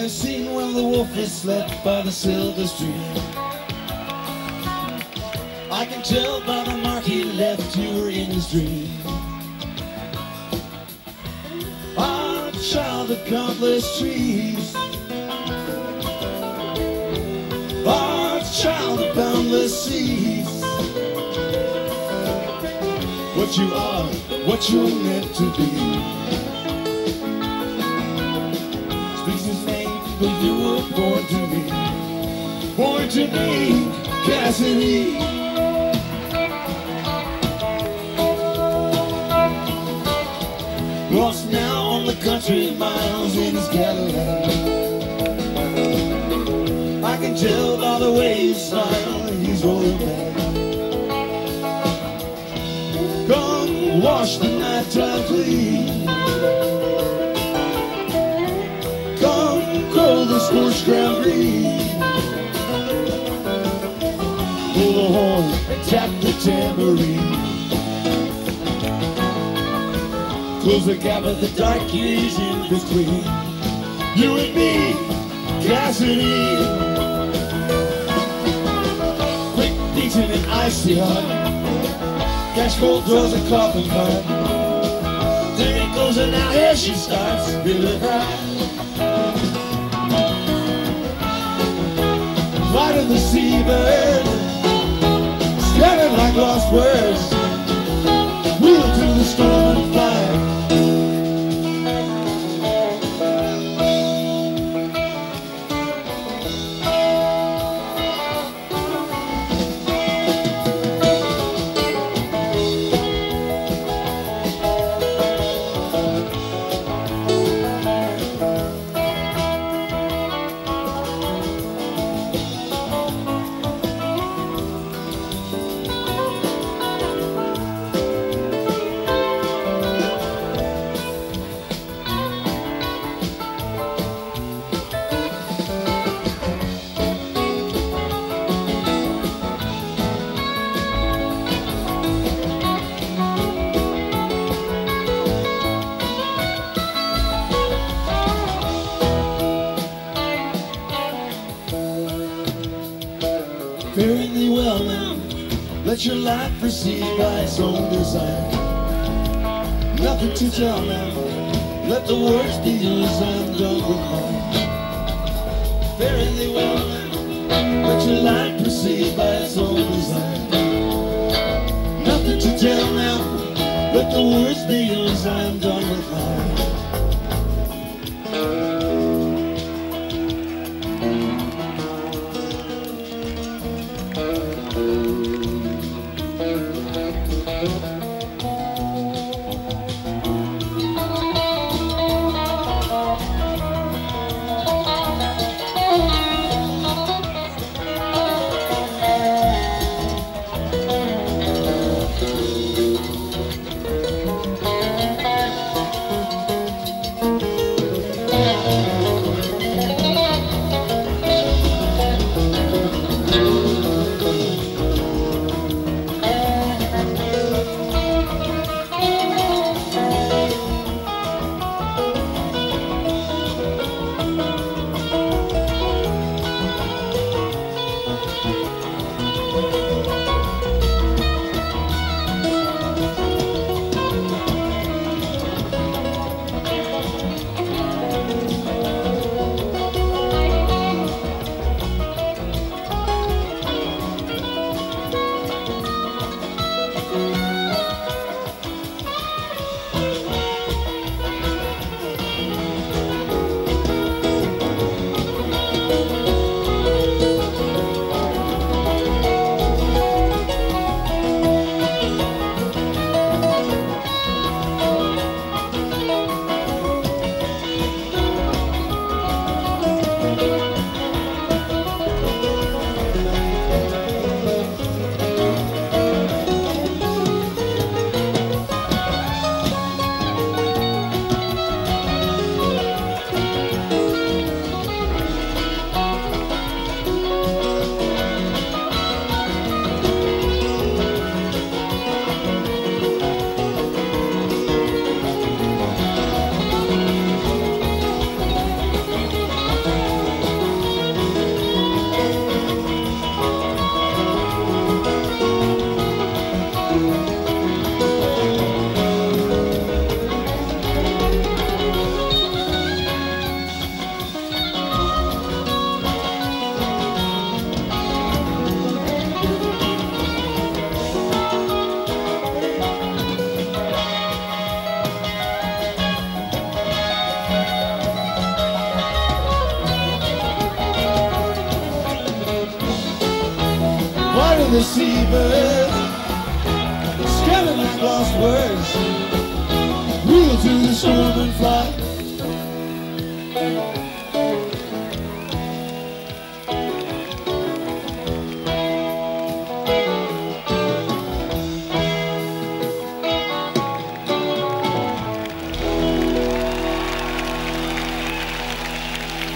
Now the wolf is slept by the silver stream. I can tell by the mark he left you were in his dream. Ah, child of countless trees. Ah, child of boundless seas. What you are, what you're meant to be. But you were born to me. Born to me, Cassidy. Lost now on the country miles in his Cadillac. I can tell by the way he smiles, he's rolling back. Come wash the night time clean. Pull the horn and tap the tambourine. Close the gap of the dark years in between. You and me, Cassidy. Quick, decent, and icy hot. Catch colt draws a coffin cart. There it goes, and now here she starts. Feel it Flight of the seabird. Thee well now. Let your life proceed by its own design. Nothing to tell now. Let the words be yours. I'm done with mine. Thee well now. Let your life proceed by its own design. Nothing to tell now. Let the words be yours. I'm done with mine. The seabirds, scamming like lost words. Wheel through the storm and fly.